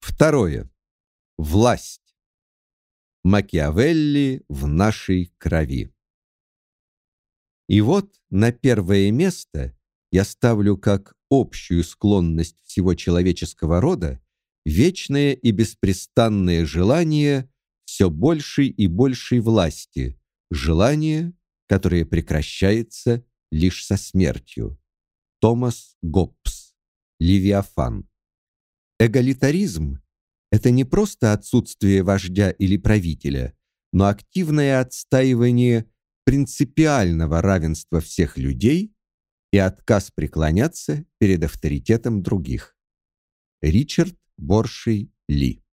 Второе. Власть. Макиавелли в нашей крови. И вот на первое место я ставлю как общую склонность всего человеческого рода вечное и беспрестанное желание все большей и большей власти, желание, которое прекращается лишь со смертью. Томас Гоббс. Левиафан. Эгалитаризм это не просто отсутствие вождя или правителя, но активное отстаивание принципиального равенства всех людей и отказ преклоняться перед авторитетом других. Ричард Боршей Ли.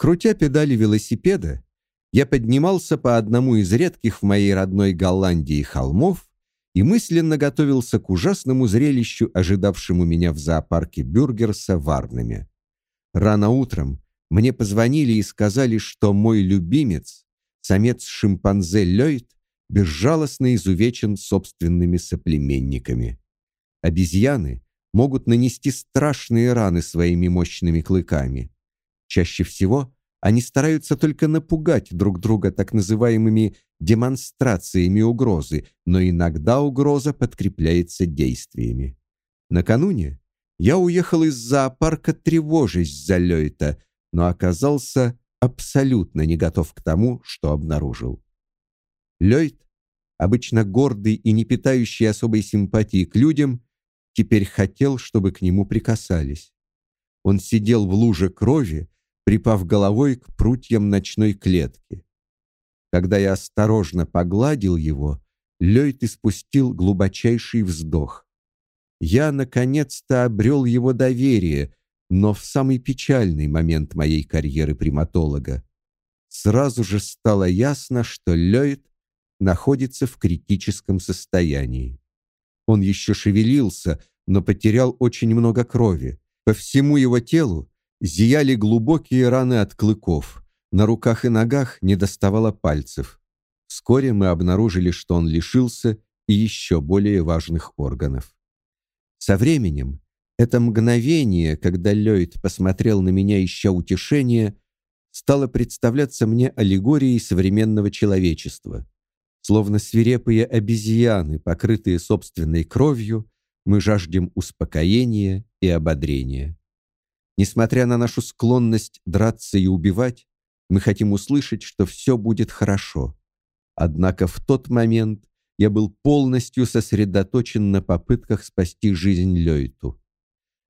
Крутя педали велосипеда, я поднимался по одному из редких в моей родной Голландии холмов и мысленно готовился к ужасному зрелищу, ожидавшему меня в зоопарке Бюргерса в Арнеме. Рано утром мне позвонили и сказали, что мой любимец, самец шимпанзе Лёйд, безжалостно изувечен собственными соплеменниками. Обезьяны могут нанести страшные раны своими мощными клыками. Чаще всего они стараются только напугать друг друга так называемыми демонстрациями угрозы, но иногда угроза подкрепляется действиями. Накануне я уехал из зоопарка, тревожась за Лёйта, но оказался абсолютно не готов к тому, что обнаружил. Лёйт, обычно гордый и не питающий особой симпатии к людям, теперь хотел, чтобы к нему прикасались. Он сидел в луже крови, припав головой к прутьям ночной клетки. Когда я осторожно погладил его, Лёйт испустил глубочайший вздох. Я наконец-то обрел его доверие, но в самый печальный момент моей карьеры приматолога. Сразу же стало ясно, что Ллойд находится в критическом состоянии. Он еще шевелился, но потерял очень много крови. По всему его телу зияли глубокие раны от клыков. На руках и ногах не доставало пальцев. Вскоре мы обнаружили, что он лишился и еще более важных органов. Со временем это мгновение, когда Ллойд посмотрел на меня ища утешения, стало представляться мне аллегорией современного человечества. Словно свирепые обезьяны, покрытые собственной кровью, мы жаждем успокоения и ободрения. Несмотря на нашу склонность драться и убивать, мы хотим услышать, что все будет хорошо. Однако в тот момент я был полностью сосредоточен на попытках спасти жизнь Лёйту.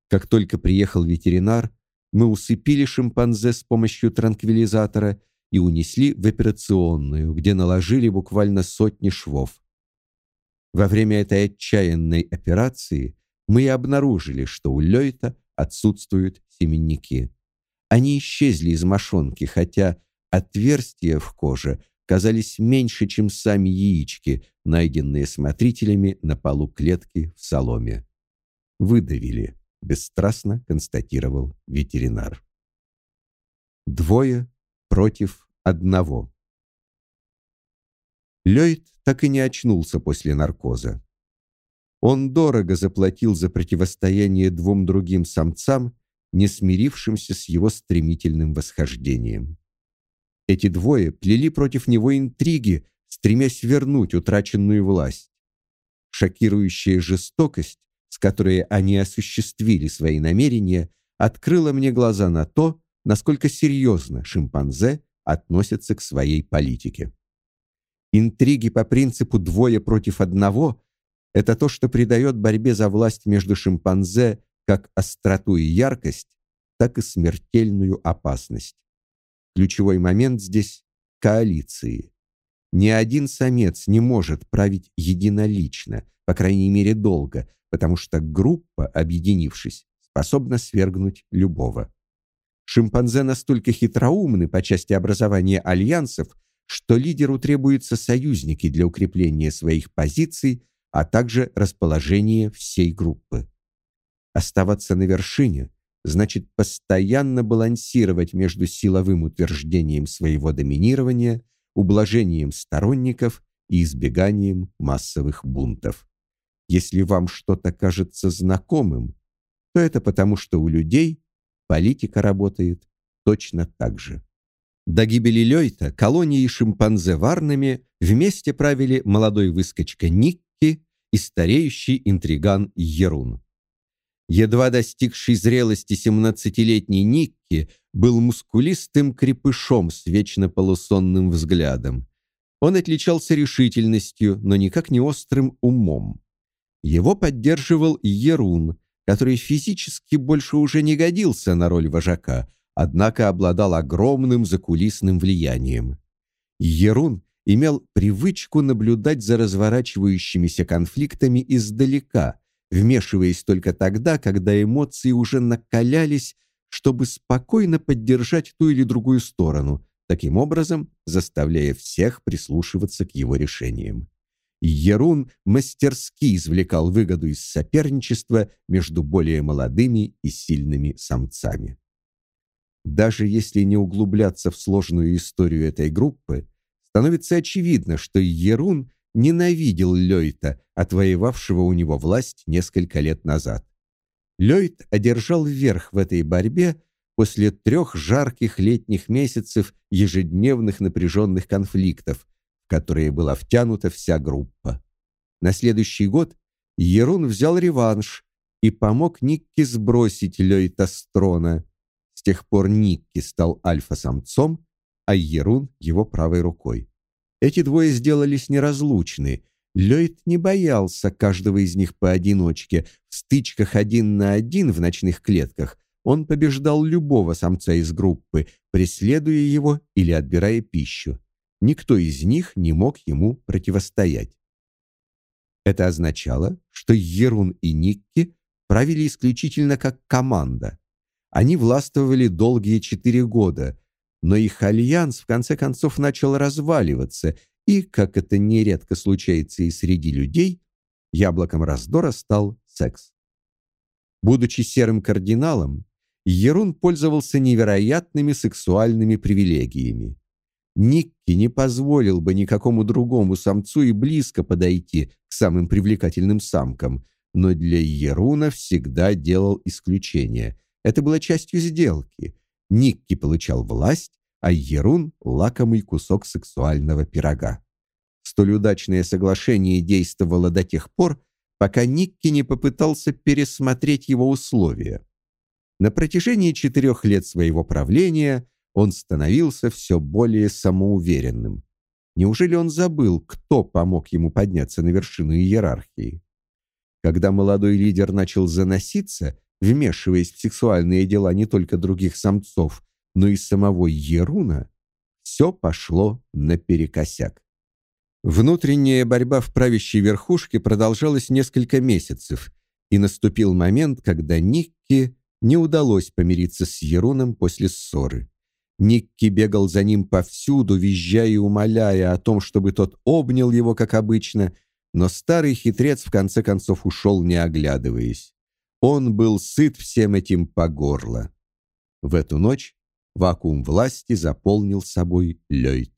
Как только приехал ветеринар, мы усыпили шимпанзе с помощью транквилизатора и унесли в операционную, где наложили буквально сотни швов. Во время этой отчаянной операции мы и обнаружили, что у Лёйта отсутствуют семенники. Они исчезли из мошонки, хотя отверстия в коже казались меньше, чем сами яички, найденные смотрителями на полу клетки в соломе. Выдавили, бесстрастно констатировал ветеринар. Двое против одного. Ллойд так и не очнулся после наркоза. Он дорого заплатил за противостояние двум другим самцам, не смирившимся с его стремительным восхождением. Эти двое плели против него интриги, стремясь вернуть утраченную власть. Шокирующая жестокость, с которой они осуществили свои намерения, открыла мне глаза на то, насколько серьезно шимпанзе относятся к своей политике. Интриги по принципу двое против одного это то, что придает борьбе за власть между шимпанзе как остроту и яркость, так и смертельную опасность. Ключевой момент здесь коалиции. Ни один самец не может править единолично, по крайней мере, долго, потому что группа, объединившись, способна свергнуть любого. Шимпанзе настолько хитроумны по части образования альянсов, что лидеру требуются союзники для укрепления своих позиций, а также расположения всей группы. Оставаться на вершине значит постоянно балансировать между силовым утверждением своего доминирования, ублажением сторонников и избеганием массовых бунтов. Если вам что-то кажется знакомым, то это потому, что у людей политика работает точно так же. До гибели Лёйта колонии шимпанзе Варнами вместе правили молодой выскочка Никки и стареющий интриган Ерун. Едва достигший зрелости семнадцатилетний Никки был мускулистым крепышом с вечно полусонным взглядом. Он отличался решительностью, но никак не острым умом. Его поддерживал Ерун, который физически больше уже не годился на роль вожака, однако обладал огромным закулисным влиянием. Ерун имел привычку наблюдать за разворачивающимися конфликтами издалека, вмешиваясь только тогда, когда эмоции уже накалялись, чтобы спокойно поддержать ту или другую сторону, таким образом заставляя всех прислушиваться к его решениям. Ерун мастерски извлекал выгоду из соперничества между более молодыми и сильными самцами. Даже если не углубляться в сложную историю этой группы, становится очевидно, что Ерун ненавидел Лёйта, отвоевавшего у него власть несколько лет назад. Лёйт одержал верх в этой борьбе после трех жарких летних месяцев ежедневных напряженных конфликтов, в которые была втянута вся группа. На следующий год Ерун взял реванш и помог Никке сбросить Лёйта с трона. С тех пор Никки стал альфа-самцом, а Ерун его правой рукой. Эти двое сделались неразлучны. Лёйд не боялся каждого из них поодиночке. В стычках один на один в ночных клетках он побеждал любого самца из группы, преследуя его или отбирая пищу. Никто из них не мог ему противостоять. Это означало, что Ерун и Никки правили исключительно как команда. Они властвовали долгие четыре года, но их альянс в конце концов начал разваливаться, и, как это нередко случается и среди людей, яблоком раздора стал секс. Будучи серым кардиналом, Ерун пользовался невероятными сексуальными привилегиями. Никки не позволил бы никакому другому самцу и близко подойти к самым привлекательным самкам, но для Еруна всегда делал исключение. Это было частью сделки. Никки получал власть, а Ерун — лакомый кусок сексуального пирога. Столь удачное соглашение действовало до тех пор, пока Никки не попытался пересмотреть его условия. На протяжении четырех лет своего правления он становился все более самоуверенным. Неужели он забыл, кто помог ему подняться на вершину иерархии? Когда молодой лидер начал заноситься, вмешиваясь в сексуальные дела не только других самцов, но и самого Еруна, все пошло наперекосяк. Внутренняя борьба в правящей верхушке продолжалась несколько месяцев, и наступил момент, когда Никки не удалось помириться с Еруном после ссоры. Никки бегал за ним повсюду, визжая и умоляя о том, чтобы тот обнял его, как обычно, но старый хитрец в конце концов ушел, не оглядываясь. Он был сыт всем этим по горло. В эту ночь вакуум власти заполнил собой Лёйд.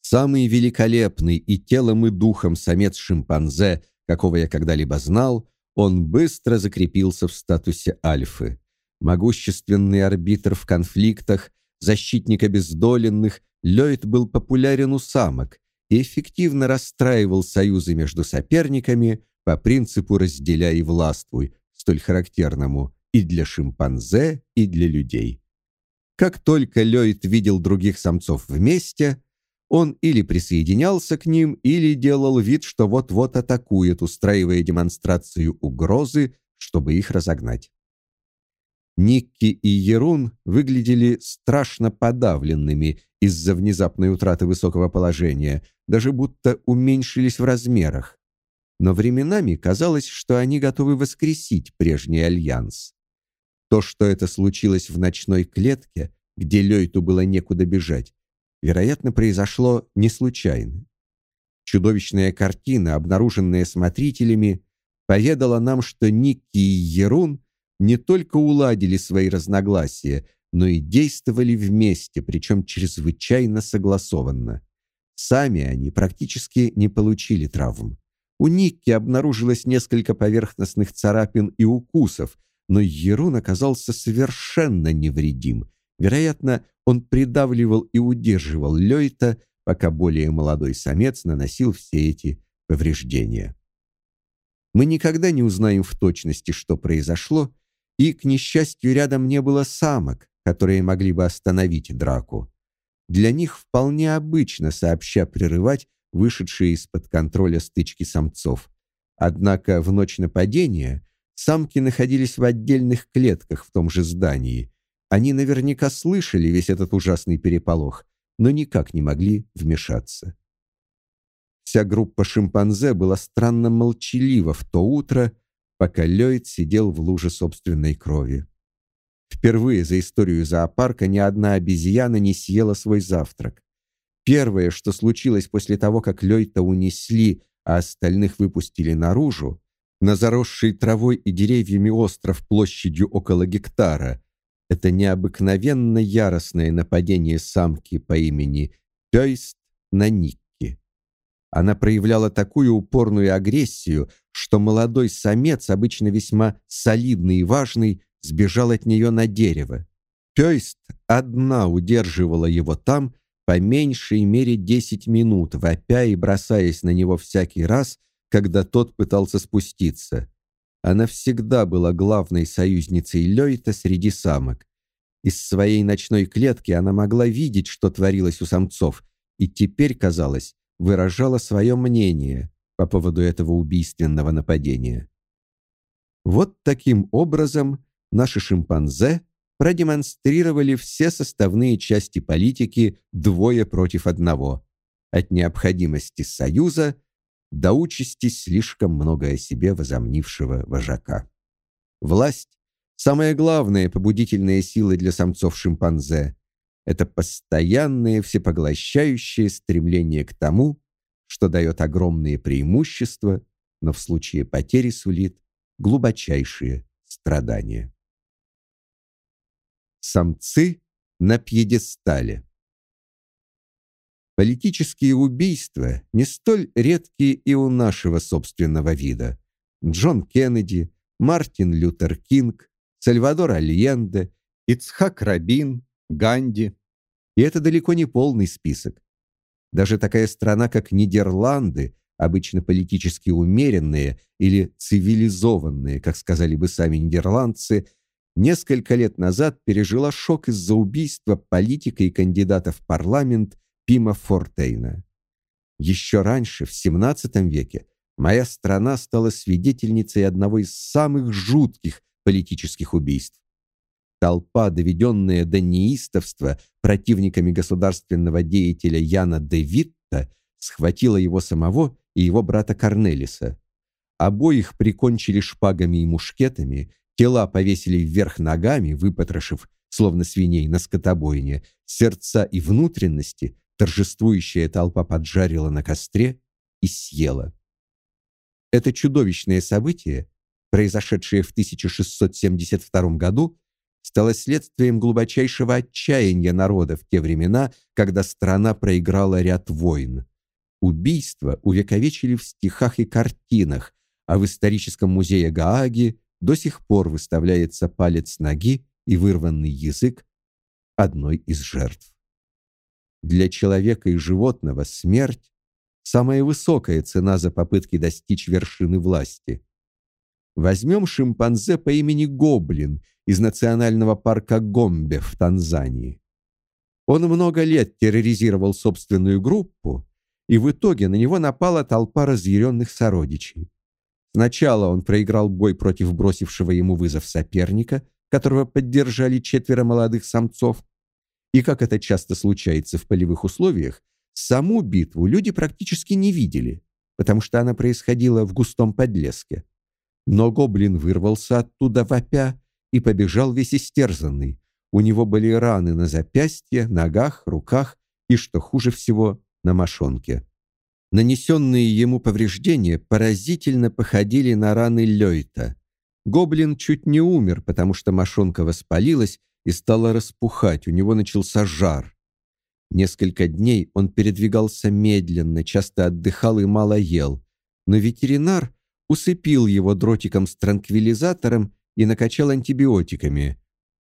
Самый великолепный и телом, и духом самец шимпанзе, какого я когда-либо знал, он быстро закрепился в статусе альфы. Могущественный арбитр в конфликтах, защитник обездоленных, Лёйд был популярен у самок и эффективно расстраивал союзы между соперниками по принципу «разделяй и властвуй», столь характерному и для шимпанзе, и для людей. Как только Лёйд видел других самцов вместе, он или присоединялся к ним, или делал вид, что вот-вот атакует, устраивая демонстрацию угрозы, чтобы их разогнать. Никки и Ерун выглядели страшно подавленными из-за внезапной утраты высокого положения, даже будто уменьшились в размерах но временами казалось, что они готовы воскресить прежний альянс. То, что это случилось в ночной клетке, где Лёйту было некуда бежать, вероятно, произошло не случайно. Чудовищная картина, обнаруженная смотрителями, поведала нам, что Никки и Ерун не только уладили свои разногласия, но и действовали вместе, причем чрезвычайно согласованно. Сами они практически не получили травм. У Никки обнаружилось несколько поверхностных царапин и укусов, но Ерун оказался совершенно невредим. Вероятно, он придавливал и удерживал Лёйта, пока более молодой самец наносил все эти повреждения. Мы никогда не узнаем в точности, что произошло, и, к несчастью, рядом не было самок, которые могли бы остановить драку. Для них вполне обычно сообща прерывать вышедшие из-под контроля стычки самцов. Однако в ночь нападения самки находились в отдельных клетках в том же здании. Они наверняка слышали весь этот ужасный переполох, но никак не могли вмешаться. Вся группа шимпанзе была странно молчалива в то утро, пока Ллойд сидел в луже собственной крови. Впервые за историю зоопарка ни одна обезьяна не съела свой завтрак. Первое, что случилось после того, как Лёйта унесли, а остальных выпустили наружу, на заросший травой и деревьями остров площадью около гектара, это необыкновенно яростное нападение самки по имени Пёйст на Никки. Она проявляла такую упорную агрессию, что молодой самец, обычно весьма солидный и важный, сбежал от нее на дерево. Пёйст одна удерживала его там, по меньшей мере 10 минут, вопя и бросаясь на него всякий раз, когда тот пытался спуститься. Она всегда была главной союзницей Лёйта среди самок. Из своей ночной клетки она могла видеть, что творилось у самцов, и теперь, казалось, выражала свое мнение по поводу этого убийственного нападения. Вот таким образом наши шимпанзе продемонстрировали все составные части политики двое против одного, от необходимости союза до участи слишком много о себе возомнившего вожака. Власть – самая главная побудительная сила для самцов-шимпанзе. Это постоянное всепоглощающее стремление к тому, что дает огромные преимущества, но в случае потери сулит глубочайшие страдания. Самцы на пьедестале. Политические убийства не столь редкие и у нашего собственного вида. Джон Кеннеди, Мартин Лютер Кинг, Сальвадор Альенде, Ицхак Рабин, Ганди. И это далеко не полный список. Даже такая страна, как Нидерланды, обычно политически умеренные или цивилизованные, как сказали бы сами нидерландцы, несколько лет назад пережила шок из-за убийства политика и кандидата в парламент Пима Фортейна. Еще раньше, в XVII веке, моя страна стала свидетельницей одного из самых жутких политических убийств. Толпа, доведенная до неистовства противниками государственного деятеля Яна де Витта, схватила его самого и его брата Корнелиса. Обоих прикончили шпагами и мушкетами Тела повесили вверх ногами, выпотрошив, словно свиней на скотобойне, сердца и внутренности торжествующая толпа поджарила на костре и съела. Это чудовищное событие, произошедшее в 1672 году, стало следствием глубочайшего отчаяния народа в те времена, когда страна проиграла ряд войн. Убийства увековечили в стихах и картинах, а в историческом музее Гааги до сих пор выставляется палец ноги и вырванный язык одной из жертв. Для человека и животного смерть самая высокая цена за попытки достичь вершины власти. Возьмем шимпанзе по имени Гоблин из национального парка Гомбе в Танзании. Он много лет терроризировал собственную группу, и в итоге на него напала толпа разъяренных сородичей. Сначала он проиграл бой против бросившего ему вызов соперника, которого поддержали четверо молодых самцов. И как это часто случается в полевых условиях, саму битву люди практически не видели, потому что она происходила в густом подлеске. Но гоблин вырвался оттуда вопя и побежал весь истерзанный. У него были раны на запястье, ногах, руках и, что хуже всего, на мошонке. Нанесенные ему повреждения поразительно походили на раны Лёйта. Гоблин чуть не умер, потому что мошонка воспалилась и стала распухать, у него начался жар. Несколько дней он передвигался медленно, часто отдыхал и мало ел, но ветеринар усыпил его дротиком с транквилизатором и накачал антибиотиками.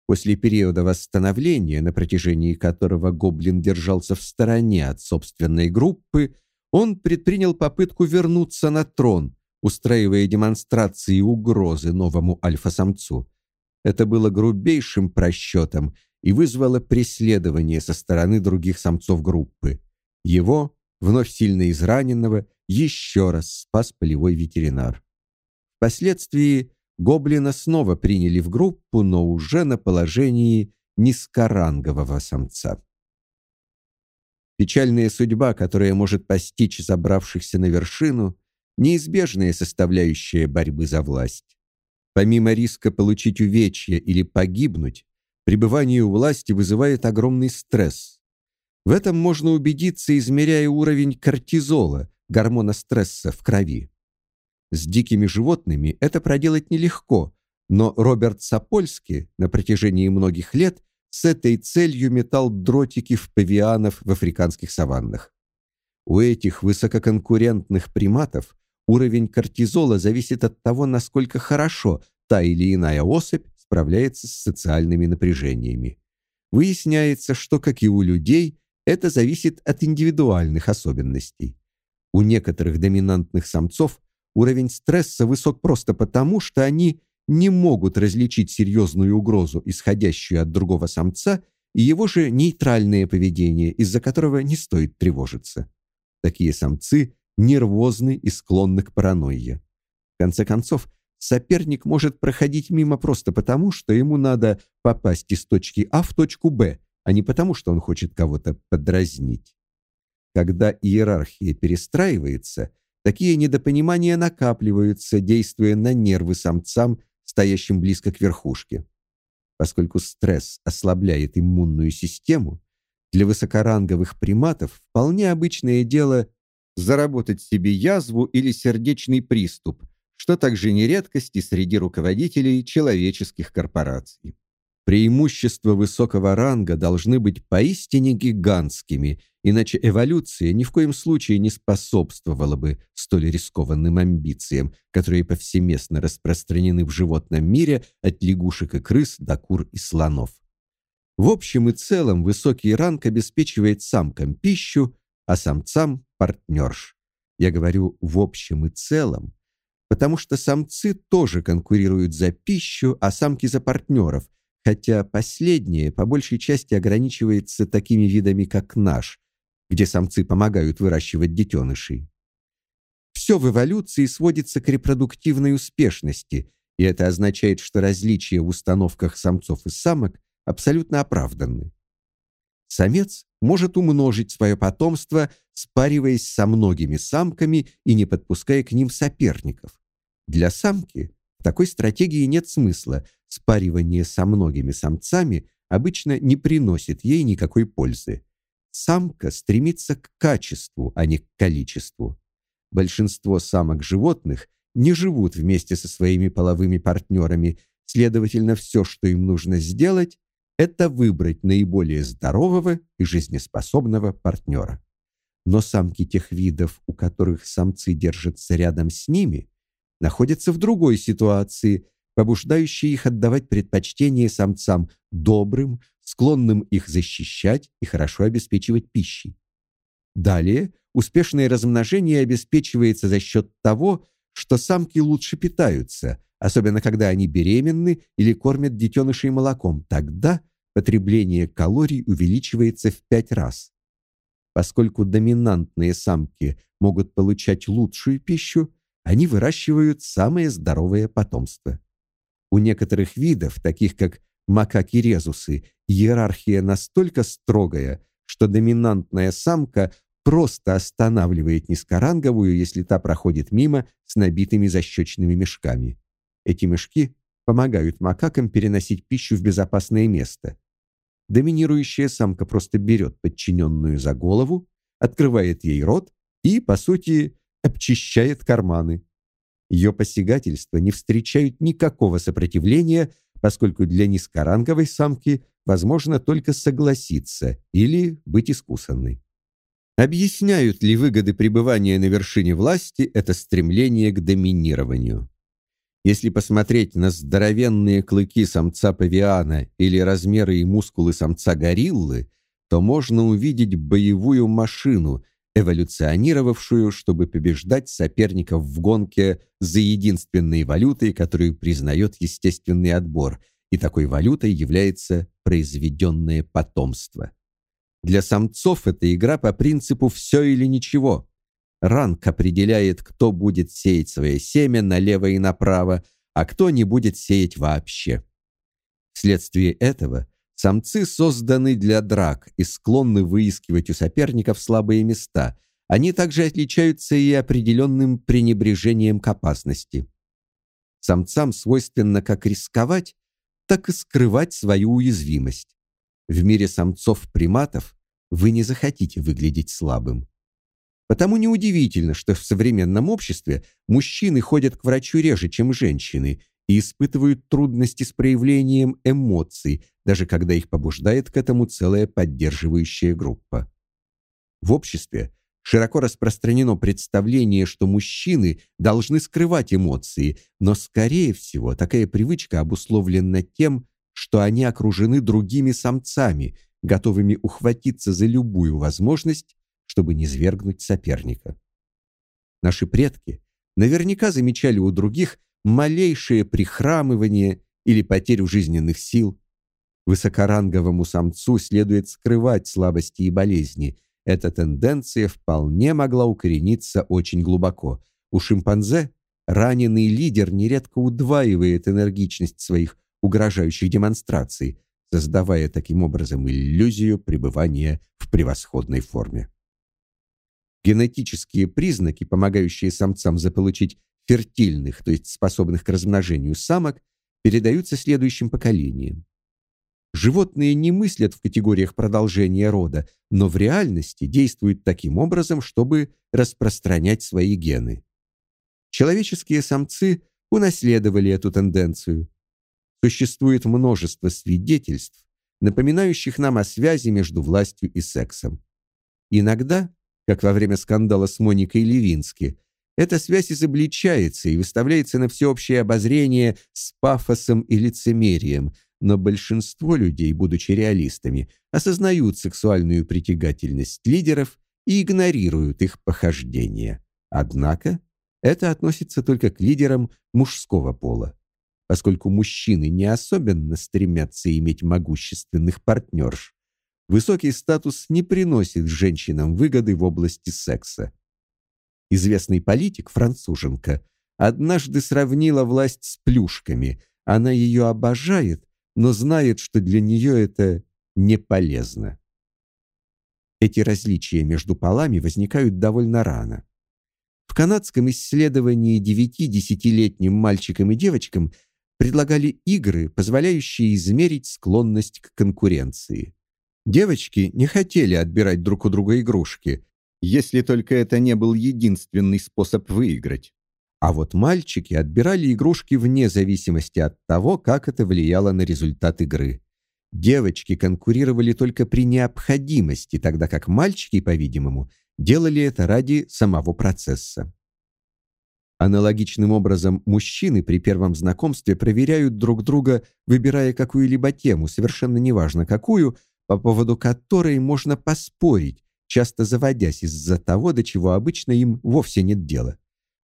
После периода восстановления, на протяжении которого гоблин держался в стороне от собственной группы, он предпринял попытку вернуться на трон, устраивая демонстрации угрозы новому альфа-самцу. Это было грубейшим просчетом и вызвало преследование со стороны других самцов группы. Его, вновь сильно израненного, еще раз спас полевой ветеринар. Впоследствии гоблина снова приняли в группу, но уже на положении низкорангового самца. Печальная судьба, которая может постичь забравшихся на вершину, неизбежная составляющая борьбы за власть. Помимо риска получить увечья или погибнуть, пребывание у власти вызывает огромный стресс. В этом можно убедиться, измеряя уровень кортизола, гормона стресса в крови. С дикими животными это проделать нелегко, но Роберт Сапольский на протяжении многих лет с этой целью метал дротики в павианов в африканских саваннах. У этих высококонкурентных приматов уровень кортизола зависит от того, насколько хорошо та или иная особь справляется с социальными напряжениями. Выясняется, что, как и у людей, это зависит от индивидуальных особенностей. У некоторых доминантных самцов уровень стресса высок просто потому, что они не могут различить серьезную угрозу, исходящую от другого самца, и его же нейтральное поведение, из-за которого не стоит тревожиться. Такие самцы нервозны и склонны к паранойе. В конце концов, соперник может проходить мимо просто потому, что ему надо попасть из точки А в точку Б, а не потому, что он хочет кого-то подразнить. Когда иерархия перестраивается, такие недопонимания накапливаются, действуя на нервы самцам, стоящим близко к верхушке. Поскольку стресс ослабляет иммунную систему, для высокоранговых приматов вполне обычное дело заработать себе язву или сердечный приступ, что также не редкость и среди руководителей человеческих корпораций. Преимущества высокого ранга должны быть поистине гигантскими, иначе эволюция ни в коем случае не способствовала бы столь рискованным амбициям, которые повсеместно распространены в животном мире от лягушек и крыс до кур и слонов. В общем и целом высокий ранг обеспечивает самкам пищу, а самцам партнерш. Я говорю в общем и целом, потому что самцы тоже конкурируют за пищу, а самки за партнеров, хотя последнее по большей части ограничивается такими видами, как наш, где самцы помогают выращивать детенышей. Все в эволюции сводится к репродуктивной успешности, и это означает, что различия в установках самцов и самок абсолютно оправданны. Самец может умножить свое потомство, спариваясь со многими самками и не подпуская к ним соперников. Для самки в такой стратегии нет смысла. Спаривание со многими самцами обычно не приносит ей никакой пользы. Самка стремится к качеству, а не к количеству. Большинство самок животных не живут вместе со своими половыми партнерами, следовательно, все, что им нужно сделать, это выбрать наиболее здорового и жизнеспособного партнера. Но самки тех видов, у которых самцы держатся рядом с ними, находятся в другой ситуации, побуждающей их отдавать предпочтение самцам добрым, склонным их защищать и хорошо обеспечивать пищей. Далее, успешное размножение обеспечивается за счет того, что самки лучше питаются, особенно когда они беременны или кормят детенышей молоком. Тогда потребление калорий увеличивается в пять раз. Поскольку доминантные самки могут получать лучшую пищу, они выращивают самое здоровое потомство. У некоторых видов, таких как макаки-резусы, иерархия настолько строгая, что доминантная самка просто останавливает низкоранговую, если та проходит мимо с набитыми защечными мешками. Эти мешки помогают макакам переносить пищу в безопасное место. Доминирующая самка просто берет подчиненную за голову, открывает ей рот и, по сути, обчищает карманы. Ее посягательства не встречают никакого сопротивления, поскольку для низкоранговой самки возможно только согласиться или быть искусанной. Объясняют ли выгоды пребывания на вершине власти это стремление к доминированию? Если посмотреть на здоровенные клыки самца павиана или размеры и мускулы самца гориллы, то можно увидеть боевую машину, эволюционировавшую, чтобы побеждать соперников в гонке за единственной валютой, которую признает естественный отбор, и такой валютой является произведенное потомство. Для самцов эта игра по принципу все или ничего. Ранг определяет, кто будет сеять свое семя налево и направо, а кто не будет сеять вообще. Вследствие этого самцы созданы для драк и склонны выискивать у соперников слабые места. Они также отличаются и определенным пренебрежением к опасности. Самцам свойственно как рисковать, так и скрывать свою уязвимость. В мире самцов-приматов вы не захотите выглядеть слабым. Потому неудивительно, что в современном обществе мужчины ходят к врачу реже, чем женщины, и испытывают трудности с проявлением эмоций, даже когда их побуждает к этому целая поддерживающая группа. В обществе широко распространено представление, что мужчины должны скрывать эмоции, но скорее всего такая привычка обусловлена тем, что они окружены другими самцами, готовыми ухватиться за любую возможность чтобы не свергнуть соперника. Наши предки наверняка замечали у других малейшее прихрамывание или потерю жизненных сил. Высокоранговому самцу следует скрывать слабости и болезни. Эта тенденция вполне могла укорениться очень глубоко. У шимпанзе раненый лидер нередко удваивает энергичность своих угрожающих демонстраций, создавая таким образом иллюзию пребывания в превосходной форме. Генетические признаки, помогающие самцам заполучить фертильных, то есть способных к размножению самок, передаются следующим поколениям. Животные не мыслят в категориях продолжения рода, но в реальности действуют таким образом, чтобы распространять свои гены. Человеческие самцы унаследовали эту тенденцию. Существует множество свидетельств, напоминающих нам о связи между властью и сексом. Иногда как во время скандала с Моникой Левински, эта связь изобличается и выставляется на всеобщее обозрение с пафосом и лицемерием, но большинство людей, будучи реалистами, осознают сексуальную притягательность лидеров и игнорируют их похождения. Однако это относится только к лидерам мужского пола, поскольку мужчины не особенно стремятся иметь могущественных партнерш. Высокий статус не приносит женщинам выгоды в области секса. Известный политик, француженка, однажды сравнила власть с плюшками. Она ее обожает, но знает, что для нее это не полезно. Эти различия между полами возникают довольно рано. В канадском исследовании 9-10-летним мальчикам и девочкам предлагали игры, позволяющие измерить склонность к конкуренции. Девочки не хотели отбирать друг у друга игрушки, если только это не был единственный способ выиграть. А вот мальчики отбирали игрушки вне зависимости от того, как это влияло на результат игры. Девочки конкурировали только при необходимости, тогда как мальчики, по-видимому, делали это ради самого процесса. Аналогичным образом мужчины при первом знакомстве проверяют друг друга, выбирая какую-либо тему, совершенно неважно какую, по поводу которой можно поспорить, часто заводясь из-за того, до чего обычно им вовсе нет дела.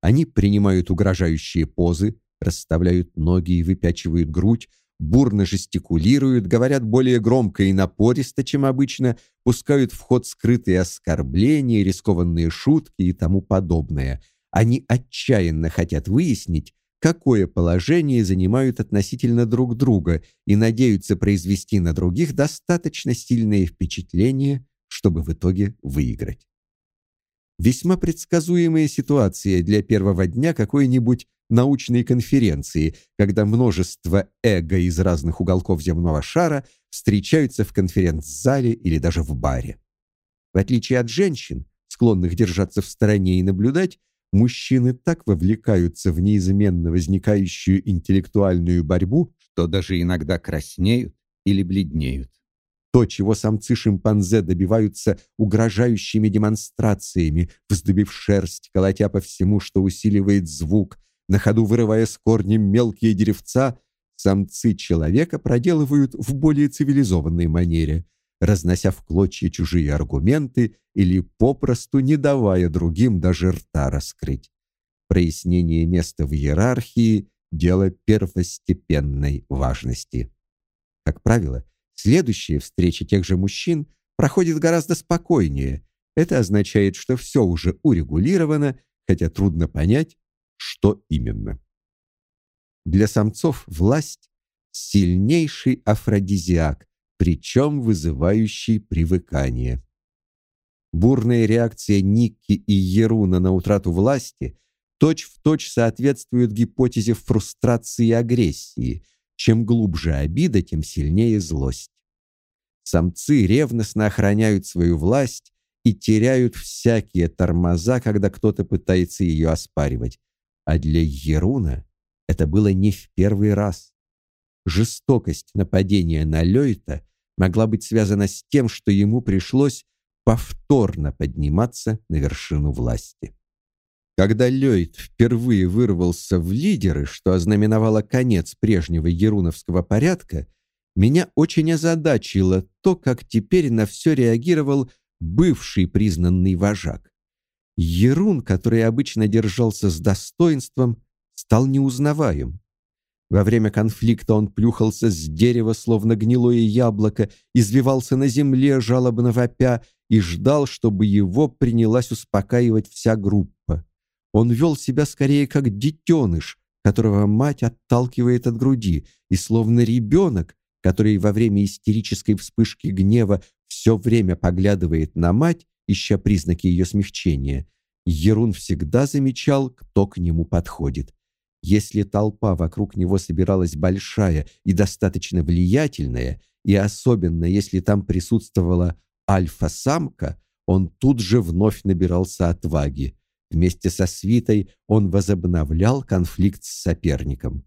Они принимают угрожающие позы, расставляют ноги и выпячивают грудь, бурно жестикулируют, говорят более громко и напористо, чем обычно, пускают в ход скрытые оскорбления, рискованные шутки и тому подобное. Они отчаянно хотят выяснить, какое положение занимают относительно друг друга и надеются произвести на других достаточно сильное впечатление, чтобы в итоге выиграть. Весьма предсказуемая ситуация для первого дня какой-нибудь научной конференции, когда множество эго из разных уголков земного шара встречаются в конференц-зале или даже в баре. В отличие от женщин, склонных держаться в стороне и наблюдать, мужчины так вовлекаются в неизменно возникающую интеллектуальную борьбу, что даже иногда краснеют или бледнеют. То, чего самцы-шимпанзе добиваются угрожающими демонстрациями, вздыбив шерсть, колотя по всему, что усиливает звук, на ходу вырывая с корнем мелкие деревца, самцы человека проделывают в более цивилизованной манере, разнося в клочья чужие аргументы или попросту не давая другим даже рта раскрыть. Прояснение места в иерархии – дело первостепенной важности. Как правило, следующая встреча тех же мужчин проходит гораздо спокойнее. Это означает, что все уже урегулировано, хотя трудно понять, что именно. Для самцов власть – сильнейший афродизиак, причем вызывающий привыкание. Бурная реакция Никки и Еруна на утрату власти точь-в-точь точь соответствует гипотезе фрустрации и агрессии. Чем глубже обида, тем сильнее злость. Самцы ревностно охраняют свою власть и теряют всякие тормоза, когда кто-то пытается ее оспаривать. А для Еруна это было не в первый раз. Жестокость нападения на Лёйта могла быть связана с тем, что ему пришлось повторно подниматься на вершину власти. Когда Лёйт впервые вырвался в лидеры, что ознаменовало конец прежнего еруновского порядка, меня очень озадачило то, как теперь на все реагировал бывший признанный вожак. Ерун, который обычно держался с достоинством, стал неузнаваем. Во время конфликта он плюхался с дерева, словно гнилое яблоко, извивался на земле, жалобно вопя, и ждал, чтобы его принялась успокаивать вся группа. Он вел себя скорее как детеныш, которого мать отталкивает от груди, и словно ребенок, который во время истерической вспышки гнева все время поглядывает на мать, ища признаки ее смягчения, Ерун всегда замечал, кто к нему подходит. Если толпа вокруг него собиралась большая и достаточно влиятельная, и особенно если там присутствовала альфа-самка, он тут же вновь набирался отваги. Вместе со свитой он возобновлял конфликт с соперником.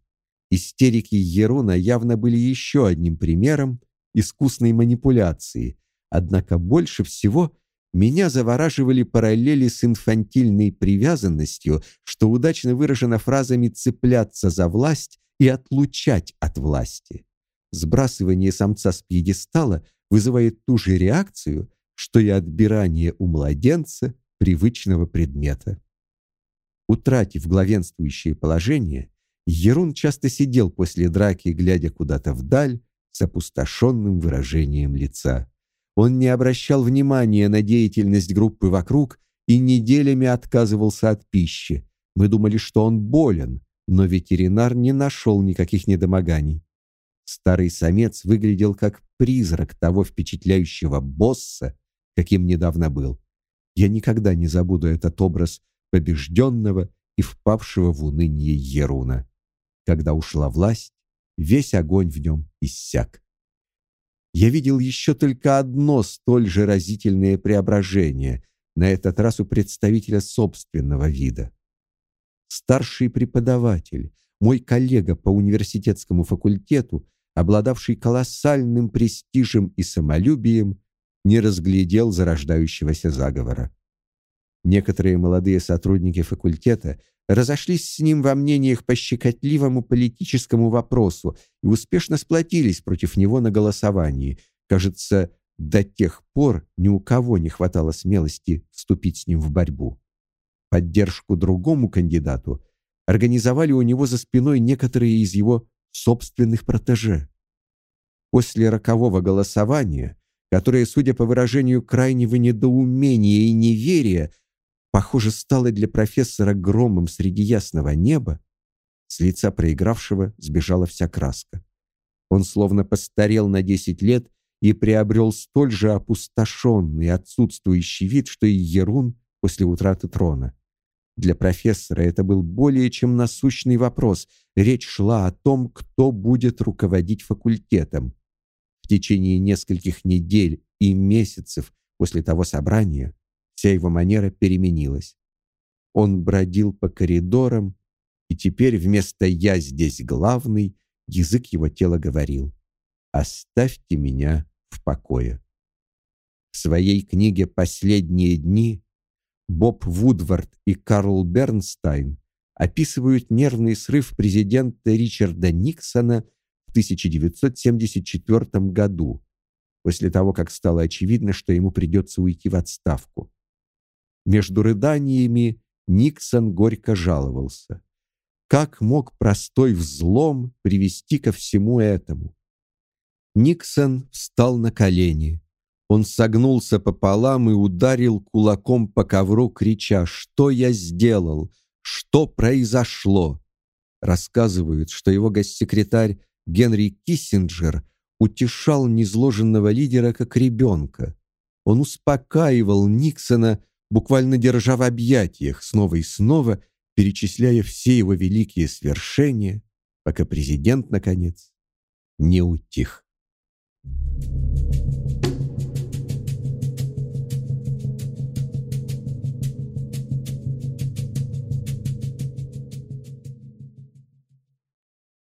Истерики Еруна явно были еще одним примером искусной манипуляции, однако больше всего меня завораживали параллели с инфантильной привязанностью, что удачно выражено фразами «цепляться за власть» и «отлучать от власти». Сбрасывание самца с пьедестала вызывает ту же реакцию, что и отбирание у младенца привычного предмета. Утратив главенствующее положение, Ерун часто сидел после драки, глядя куда-то вдаль, с опустошенным выражением лица. Он не обращал внимания на деятельность группы вокруг и неделями отказывался от пищи. Мы думали, что он болен, но ветеринар не нашел никаких недомоганий. Старый самец выглядел как призрак того впечатляющего босса, каким недавно был. Я никогда не забуду этот образ побежденного и впавшего в уныние Еруна. Когда ушла власть, весь огонь в нем иссяк я видел еще только одно столь же разительное преображение, на этот раз у представителя собственного вида. Старший преподаватель, мой коллега по университетскому факультету, обладавший колоссальным престижем и самолюбием, не разглядел зарождающегося заговора. Некоторые молодые сотрудники факультета разошлись с ним во мнениях по щекотливому политическому вопросу и успешно сплотились против него на голосовании. Кажется, до тех пор ни у кого не хватало смелости вступить с ним в борьбу. Поддержку другому кандидату организовали у него за спиной некоторые из его собственных протеже. После рокового голосования, которое, судя по выражению крайнего недоумения и неверия, похоже, стало для профессора громом среди ясного неба, с лица проигравшего сбежала вся краска. Он словно постарел на десять лет и приобрел столь же опустошенный, отсутствующий вид, что и Ерун после утраты трона. Для профессора это был более чем насущный вопрос. Речь шла о том, кто будет руководить факультетом. В течение нескольких недель и месяцев после того собрания Вся его манера переменилась. Он бродил по коридорам, и теперь вместо «я здесь главный» язык его тела говорил «Оставьте меня в покое». В своей книге «Последние дни» Боб Вудвард и Карл Бернстайн описывают нервный срыв президента Ричарда Никсона в 1974 году, после того, как стало очевидно, что ему придется уйти в отставку. Между рыданиями Никсон горько жаловался. Как мог простой взлом привести ко всему этому? Никсон встал на колени. Он согнулся пополам и ударил кулаком по ковру, крича: "Что я сделал? Что произошло?" Рассказывают, что его госсекретарь Генри Киссинджер утешал незложенного лидера как ребенка. Он успокаивал Никсона, буквально держа в объятиях, снова и снова перечисляя все его великие свершения, пока президент наконец не утих. Thank you.